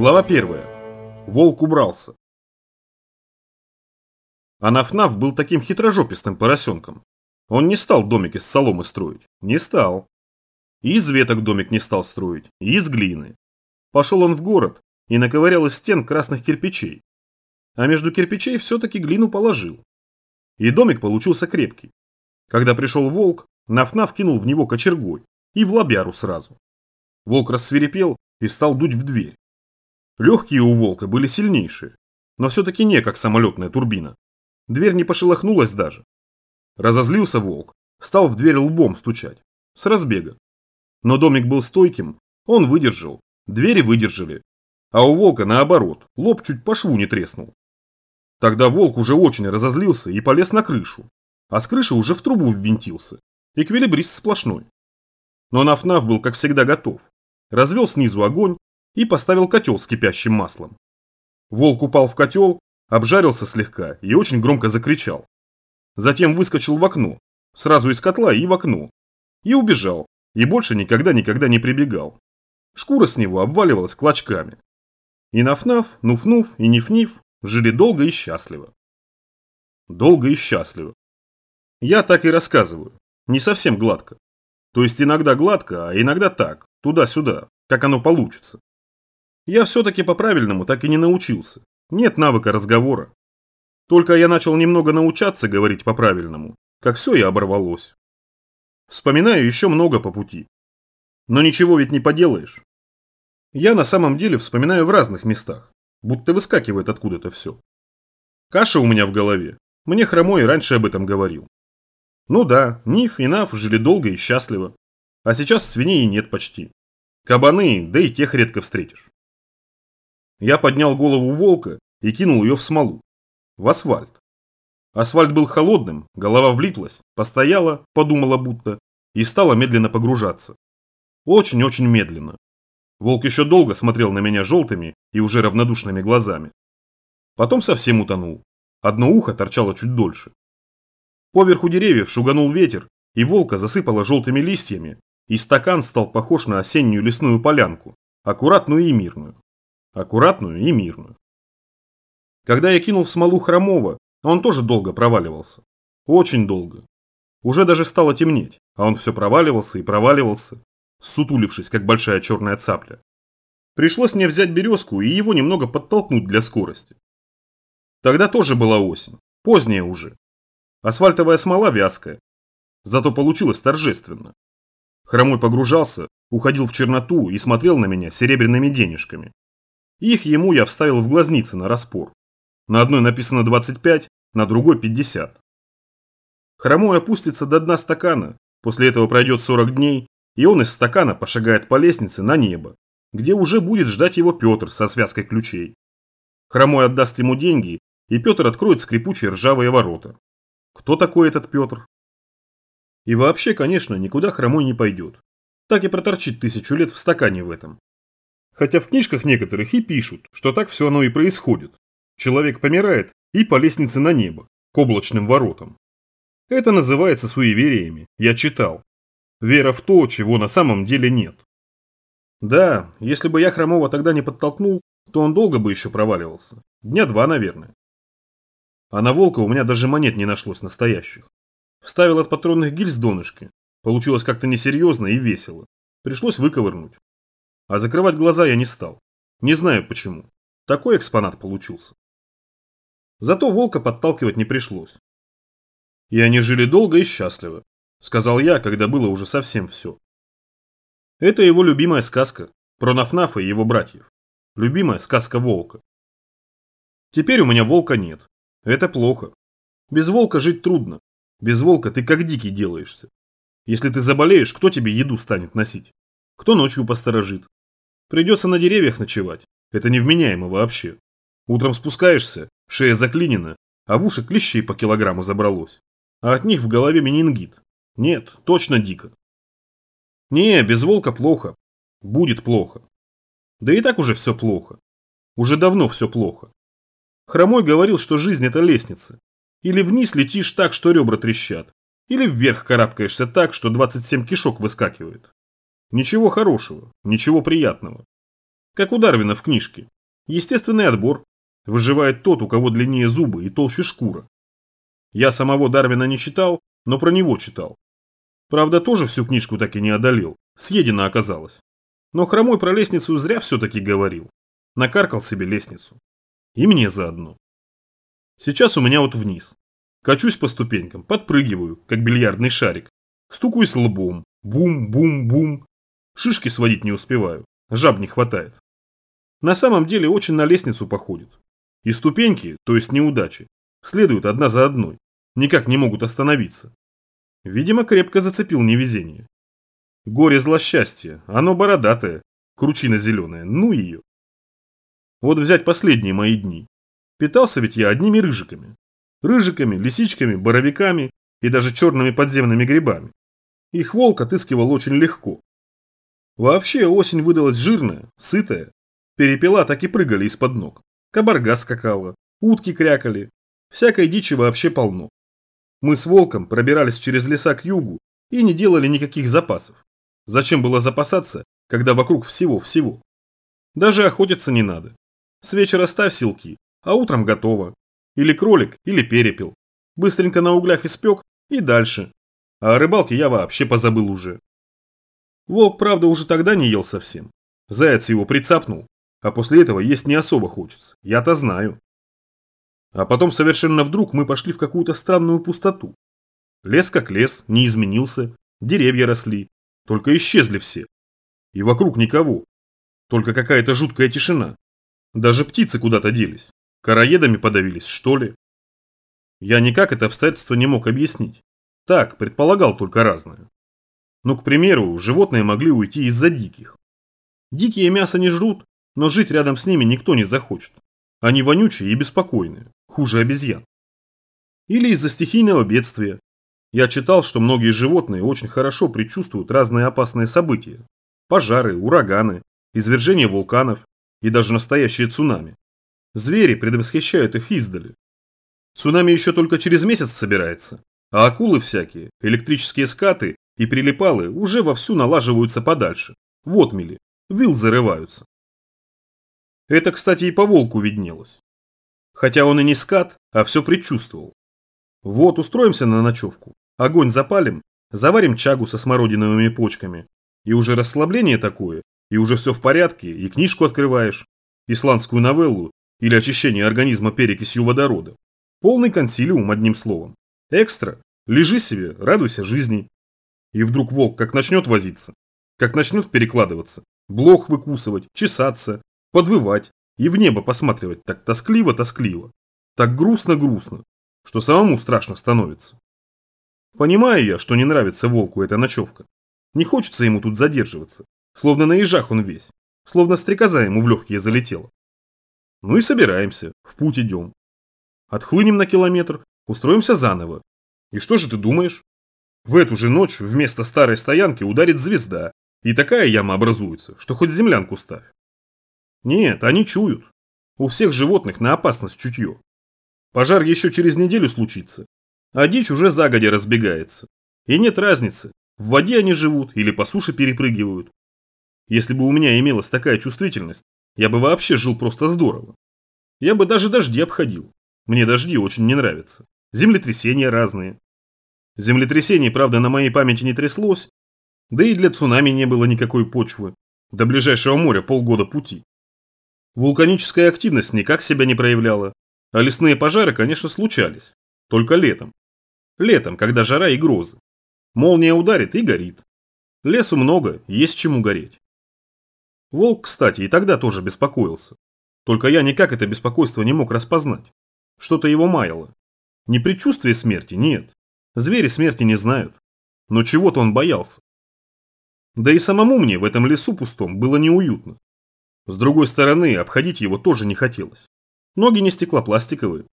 Глава первая. Волк убрался. Анафнаф был таким хитрожопистым поросенком. Он не стал домик из соломы строить. Не стал. И из веток домик не стал строить, и из глины. Пошел он в город и наковырял из стен красных кирпичей. А между кирпичей все-таки глину положил. И домик получился крепкий. Когда пришел волк, Нафнаф кинул в него кочергой и в лобяру сразу. Волк рассверепел и стал дуть в дверь. Легкие у волка были сильнейшие, но все-таки не как самолетная турбина. Дверь не пошелохнулась даже. Разозлился волк, стал в дверь лбом стучать. С разбега. Но домик был стойким, он выдержал, двери выдержали. А у волка наоборот, лоб чуть по шву не треснул. Тогда волк уже очень разозлился и полез на крышу. А с крыши уже в трубу ввинтился. Эквилибрист сплошной. Но Наф-Наф был как всегда готов. Развел снизу огонь и поставил котел с кипящим маслом. Волк упал в котел, обжарился слегка и очень громко закричал. Затем выскочил в окно, сразу из котла и в окно. И убежал, и больше никогда-никогда не прибегал. Шкура с него обваливалась клочками. И Наф-Наф, Нуф-Нуф и Ниф-Ниф жили долго и счастливо. Долго и счастливо. Я так и рассказываю, не совсем гладко. То есть иногда гладко, а иногда так, туда-сюда, как оно получится. Я все-таки по-правильному так и не научился. Нет навыка разговора. Только я начал немного научаться говорить по-правильному, как все и оборвалось. Вспоминаю еще много по пути. Но ничего ведь не поделаешь. Я на самом деле вспоминаю в разных местах, будто выскакивает откуда-то все. Каша у меня в голове. Мне хромой раньше об этом говорил. Ну да, Ниф и Нав жили долго и счастливо. А сейчас свиней нет почти. Кабаны, да и тех редко встретишь. Я поднял голову волка и кинул ее в смолу. В асфальт. Асфальт был холодным, голова влиплась, постояла, подумала будто, и стала медленно погружаться. Очень-очень медленно. Волк еще долго смотрел на меня желтыми и уже равнодушными глазами. Потом совсем утонул. Одно ухо торчало чуть дольше. Поверху деревьев шуганул ветер, и волка засыпало желтыми листьями, и стакан стал похож на осеннюю лесную полянку, аккуратную и мирную. Аккуратную и мирную. Когда я кинул в смолу Хромова, он тоже долго проваливался. Очень долго. Уже даже стало темнеть, а он все проваливался и проваливался, сутулившись, как большая черная цапля. Пришлось мне взять березку и его немного подтолкнуть для скорости. Тогда тоже была осень, поздняя уже, Асфальтовая смола вязкая. Зато получилось торжественно. Хромой погружался, уходил в черноту и смотрел на меня серебряными денежками. Их ему я вставил в глазницы на распор. На одной написано 25, на другой 50. Хромой опустится до дна стакана, после этого пройдет 40 дней, и он из стакана пошагает по лестнице на небо, где уже будет ждать его Петр со связкой ключей. Хромой отдаст ему деньги, и Петр откроет скрипучие ржавые ворота. Кто такой этот Петр? И вообще, конечно, никуда хромой не пойдет. Так и проторчит тысячу лет в стакане в этом. Хотя в книжках некоторых и пишут, что так все оно и происходит. Человек помирает и по лестнице на небо, к облачным воротам. Это называется суевериями, я читал. Вера в то, чего на самом деле нет. Да, если бы я Хромова тогда не подтолкнул, то он долго бы еще проваливался. Дня два, наверное. А на волка у меня даже монет не нашлось настоящих. Вставил от патронных гильз донышки. Получилось как-то несерьезно и весело. Пришлось выковырнуть. А закрывать глаза я не стал. Не знаю почему. Такой экспонат получился. Зато волка подталкивать не пришлось. И они жили долго и счастливо, сказал я, когда было уже совсем все. Это его любимая сказка про Нафнафа и его братьев. Любимая сказка волка. Теперь у меня волка нет, это плохо. Без волка жить трудно. Без волка ты как дикий делаешься. Если ты заболеешь, кто тебе еду станет носить? Кто ночью посторожит? Придется на деревьях ночевать. Это невменяемо вообще. Утром спускаешься, шея заклинена, а в уши клещей по килограмму забралось. А от них в голове менингит. Нет, точно дико. Не, без волка плохо. Будет плохо. Да и так уже все плохо. Уже давно все плохо. Хромой говорил, что жизнь это лестница. Или вниз летишь так, что ребра трещат. Или вверх карабкаешься так, что 27 кишок выскакивает. Ничего хорошего, ничего приятного. Как у Дарвина в книжке. Естественный отбор. Выживает тот, у кого длиннее зубы и толще шкура. Я самого Дарвина не читал, но про него читал. Правда, тоже всю книжку так и не одолел. Съедено оказалось. Но хромой про лестницу зря все-таки говорил. Накаркал себе лестницу. И мне заодно. Сейчас у меня вот вниз. Качусь по ступенькам, подпрыгиваю, как бильярдный шарик. Стукаюсь лбом. Бум-бум-бум. Шишки сводить не успеваю. Жаб не хватает. На самом деле очень на лестницу походит. И ступеньки, то есть неудачи, следуют одна за одной. Никак не могут остановиться. Видимо, крепко зацепил невезение. Горе злосчастье, оно бородатое, кручина зеленая, ну ее. Вот взять последние мои дни. Питался ведь я одними рыжиками. Рыжиками, лисичками, боровиками и даже черными подземными грибами. Их волк отыскивал очень легко. Вообще осень выдалась жирная, сытая. Перепела так и прыгали из-под ног. Кабарга скакала, утки крякали. Всякой дичи вообще полно. Мы с волком пробирались через леса к югу и не делали никаких запасов. Зачем было запасаться, когда вокруг всего-всего? Даже охотиться не надо. С вечера ставь силки, а утром готово. Или кролик, или перепел. Быстренько на углях испек и дальше. А о рыбалке я вообще позабыл уже. Волк, правда, уже тогда не ел совсем. Заяц его прицапнул, а после этого есть не особо хочется. Я-то знаю. А потом совершенно вдруг мы пошли в какую-то странную пустоту. Лес как лес, не изменился, деревья росли, только исчезли все. И вокруг никого. Только какая-то жуткая тишина. Даже птицы куда-то делись. Короедами подавились, что ли? Я никак это обстоятельство не мог объяснить. Так, предполагал только разное. Ну, к примеру, животные могли уйти из-за диких. Дикие мясо не жрут, но жить рядом с ними никто не захочет. Они вонючие и беспокойные хуже обезьян. Или из-за стихийного бедствия. Я читал, что многие животные очень хорошо предчувствуют разные опасные события. Пожары, ураганы, извержения вулканов и даже настоящие цунами. Звери предвосхищают их издали. Цунами еще только через месяц собирается, а акулы всякие, электрические скаты и прилипалы уже вовсю налаживаются подальше, в отмели, вил зарываются. Это, кстати, и по волку виднелось. Хотя он и не скат, а все предчувствовал. Вот, устроимся на ночевку, огонь запалим, заварим чагу со смородиновыми почками. И уже расслабление такое, и уже все в порядке, и книжку открываешь, исландскую новеллу или очищение организма перекисью водорода. Полный консилиум, одним словом. Экстра. Лежи себе, радуйся жизни. И вдруг волк как начнет возиться, как начнет перекладываться, блох выкусывать, чесаться, подвывать, и в небо посматривать так тоскливо-тоскливо, так грустно-грустно, что самому страшно становится. Понимаю я, что не нравится волку эта ночевка. Не хочется ему тут задерживаться, словно на ежах он весь, словно стрекоза ему в легкие залетела. Ну и собираемся, в путь идем. Отхлынем на километр, устроимся заново. И что же ты думаешь? В эту же ночь вместо старой стоянки ударит звезда, и такая яма образуется, что хоть землянку ставь. Нет, они чуют. У всех животных на опасность чутье. Пожар еще через неделю случится, а дичь уже загодя разбегается. И нет разницы, в воде они живут или по суше перепрыгивают. Если бы у меня имелась такая чувствительность, я бы вообще жил просто здорово. Я бы даже дожди обходил. Мне дожди очень не нравятся. Землетрясения разные. Землетрясений, правда, на моей памяти не тряслось, да и для цунами не было никакой почвы. До ближайшего моря полгода пути. Вулканическая активность никак себя не проявляла, а лесные пожары, конечно, случались, только летом. Летом, когда жара и грозы. Молния ударит и горит. Лесу много, есть чему гореть. Волк, кстати, и тогда тоже беспокоился. Только я никак это беспокойство не мог распознать. Что-то его маяло. Не предчувствие смерти, нет. Звери смерти не знают. Но чего-то он боялся. Да и самому мне в этом лесу пустом было неуютно. С другой стороны, обходить его тоже не хотелось. Ноги не стеклопластиковые.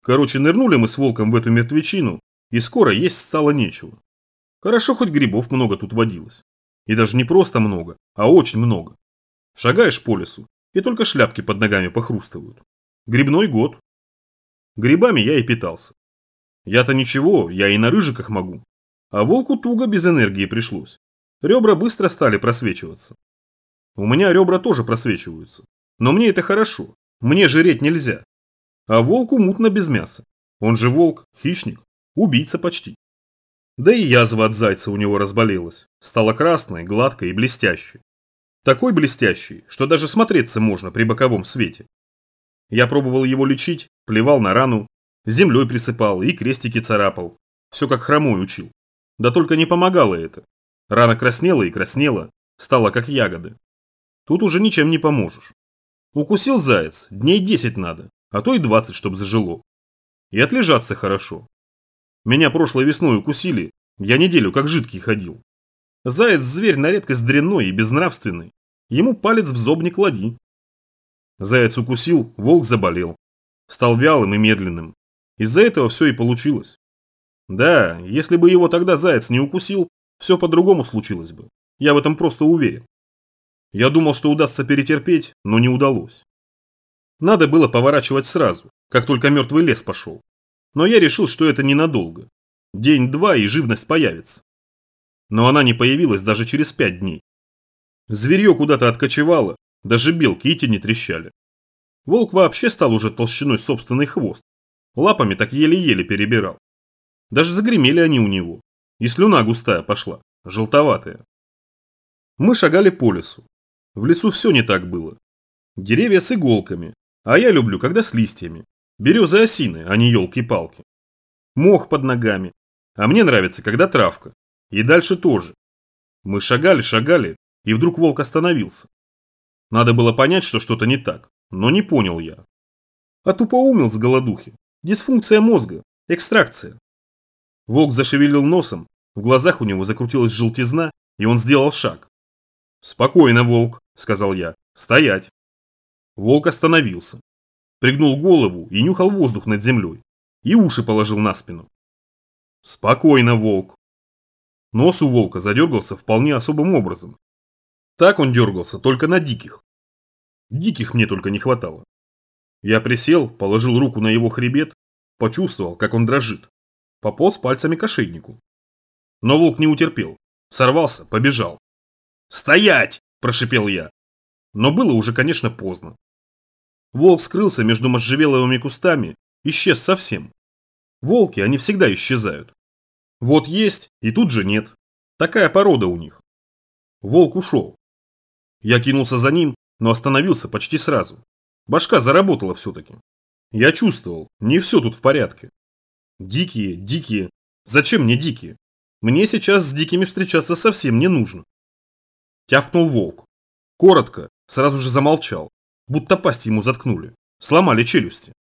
Короче, нырнули мы с волком в эту мертвечину, и скоро есть стало нечего. Хорошо, хоть грибов много тут водилось. И даже не просто много, а очень много. Шагаешь по лесу, и только шляпки под ногами похрустывают. Грибной год. Грибами я и питался. Я-то ничего, я и на рыжиках могу. А волку туго без энергии пришлось. Ребра быстро стали просвечиваться. У меня ребра тоже просвечиваются. Но мне это хорошо. Мне жреть нельзя. А волку мутно без мяса. Он же волк, хищник, убийца почти. Да и язва от зайца у него разболелась. Стала красной, гладкой и блестящей. Такой блестящий, что даже смотреться можно при боковом свете. Я пробовал его лечить, плевал на рану, землей присыпал и крестики царапал. Все как хромой учил. Да только не помогало это. Рана краснела и краснела, стала как ягоды. Тут уже ничем не поможешь. Укусил заяц, дней 10 надо, а то и 20, чтобы зажило. И отлежаться хорошо. Меня прошлой весной укусили, я неделю как жидкий ходил. Заяц зверь на редкость дрянной и безнравственный. Ему палец в зоб не клади. Заяц укусил, волк заболел. Стал вялым и медленным. Из-за этого все и получилось. Да, если бы его тогда заяц не укусил, все по-другому случилось бы. Я в этом просто уверен. Я думал, что удастся перетерпеть, но не удалось. Надо было поворачивать сразу, как только мертвый лес пошел. Но я решил, что это ненадолго. День-два и живность появится. Но она не появилась даже через пять дней. Зверье куда-то откочевало, даже белки и тени трещали. Волк вообще стал уже толщиной собственный хвост. Лапами так еле-еле перебирал. Даже загремели они у него. И слюна густая пошла, желтоватая. Мы шагали по лесу. В лесу все не так было. Деревья с иголками, а я люблю, когда с листьями. Березы осины, а не елки-палки. Мох под ногами, а мне нравится, когда травка. И дальше тоже. Мы шагали, шагали, и вдруг волк остановился. Надо было понять, что что-то не так, но не понял я. А тупоумел с голодухи. Дисфункция мозга, экстракция. Волк зашевелил носом, в глазах у него закрутилась желтизна, и он сделал шаг. «Спокойно, волк», — сказал я. «Стоять». Волк остановился. Пригнул голову и нюхал воздух над землей. И уши положил на спину. «Спокойно, волк». Нос у волка задергался вполне особым образом. Так он дергался только на диких. Диких мне только не хватало. Я присел, положил руку на его хребет, почувствовал, как он дрожит. Пополз пальцами к ошейнику. Но волк не утерпел. Сорвался, побежал. «Стоять!» – прошипел я. Но было уже, конечно, поздно. Волк скрылся между можжевеловыми кустами, исчез совсем. Волки, они всегда исчезают. Вот есть, и тут же нет. Такая порода у них. Волк ушел. Я кинулся за ним, но остановился почти сразу. Башка заработала все-таки. Я чувствовал, не все тут в порядке. Дикие, дикие. Зачем мне дикие? Мне сейчас с дикими встречаться совсем не нужно. Тявкнул волк. Коротко, сразу же замолчал, будто пасть ему заткнули. Сломали челюсти.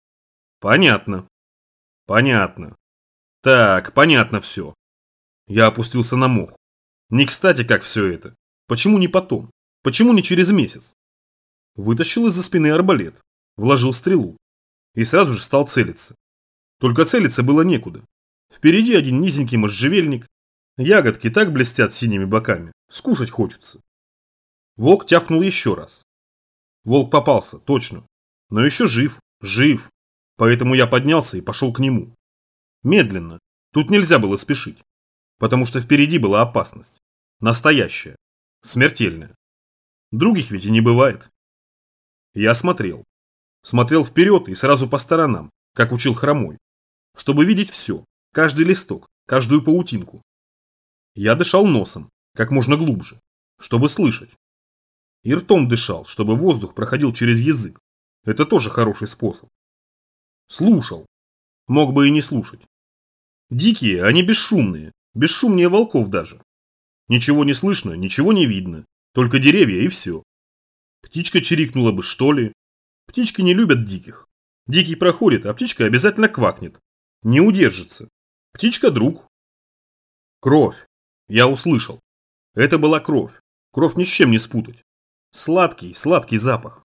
Понятно. Понятно. Так, понятно все. Я опустился на мох. Не кстати, как все это. Почему не потом? Почему не через месяц? Вытащил из-за спины арбалет, вложил стрелу и сразу же стал целиться. Только целиться было некуда. Впереди один низенький можжевельник. Ягодки так блестят синими боками, скушать хочется. Волк тявкнул еще раз. Волк попался, точно. Но еще жив, жив. Поэтому я поднялся и пошел к нему. Медленно. Тут нельзя было спешить. Потому что впереди была опасность. Настоящая. Смертельная. Других ведь и не бывает. Я смотрел. Смотрел вперед и сразу по сторонам, как учил хромой. Чтобы видеть все. Каждый листок, каждую паутинку. Я дышал носом, как можно глубже, чтобы слышать. И ртом дышал, чтобы воздух проходил через язык. Это тоже хороший способ. Слушал. Мог бы и не слушать. Дикие, они бесшумные, бесшумнее волков даже. Ничего не слышно, ничего не видно, только деревья и все. Птичка чирикнула бы, что ли. Птички не любят диких. Дикий проходит, а птичка обязательно квакнет. Не удержится. Птичка друг. Кровь. Я услышал. Это была кровь. Кровь ни с чем не спутать. Сладкий, сладкий запах.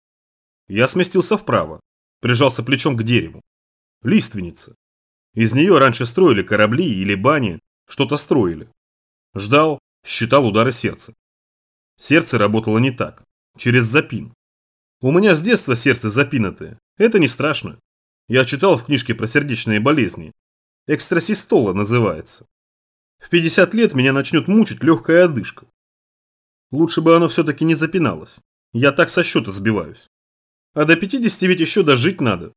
Я сместился вправо, прижался плечом к дереву. Лиственница. Из нее раньше строили корабли или бани, что-то строили. Ждал, считал удары сердца. Сердце работало не так, через запин. У меня с детства сердце запинатое, это не страшно. Я читал в книжке про сердечные болезни. Экстрасистола называется. В 50 лет меня начнет мучить легкая одышка. Лучше бы оно все-таки не запиналось. Я так со счета сбиваюсь. А до 50 ведь еще дожить надо.